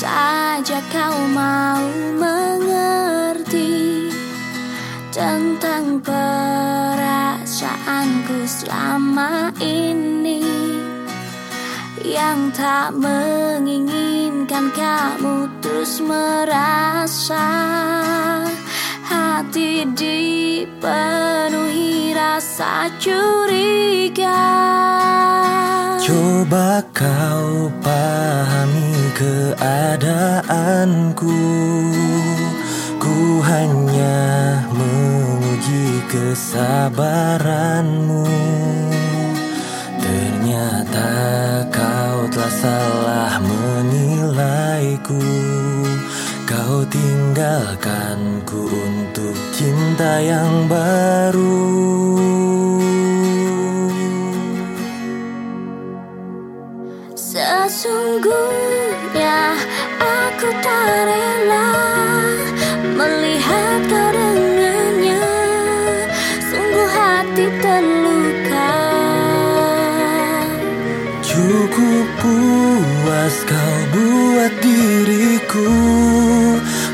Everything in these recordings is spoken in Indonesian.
saja kau mau mengerti Tentang perasaanku selama ini Yang tak menginginkan kamu terus merasa Hati dipenuhi rasa curiga. Coba kau pahami keadaanku. Ku hanya menguji kesabaranmu. Ternyata kau telah salah menilaiku. Kau tinggalkanku untuk cinta yang baru Sesungguhnya aku tak rela Melihat kau dengannya. Sungguh hati terluka. Cukup puas kau buat diriku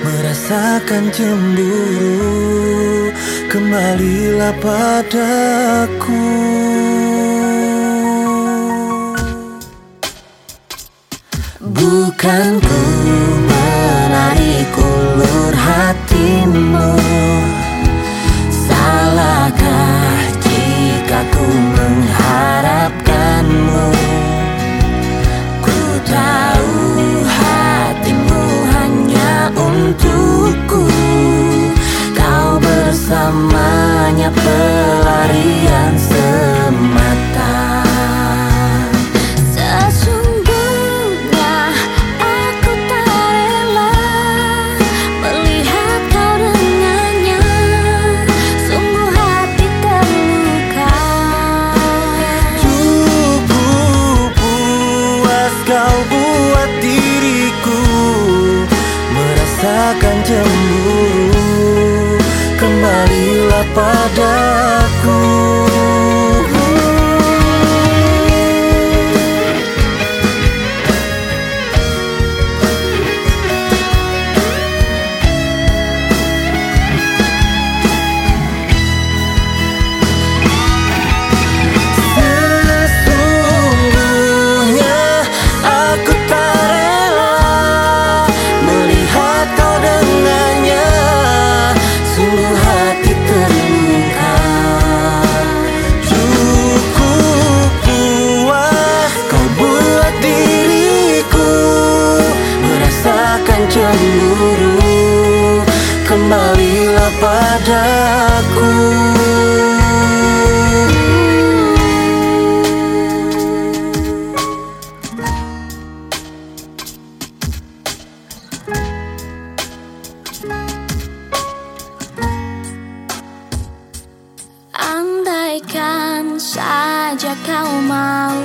Merasakan cemburu. Kembalilah padaku Bukan ku kau buat diriku Merasakan cemburu. Kembalilah padaku padaku Andaikan saja kau mau